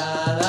la.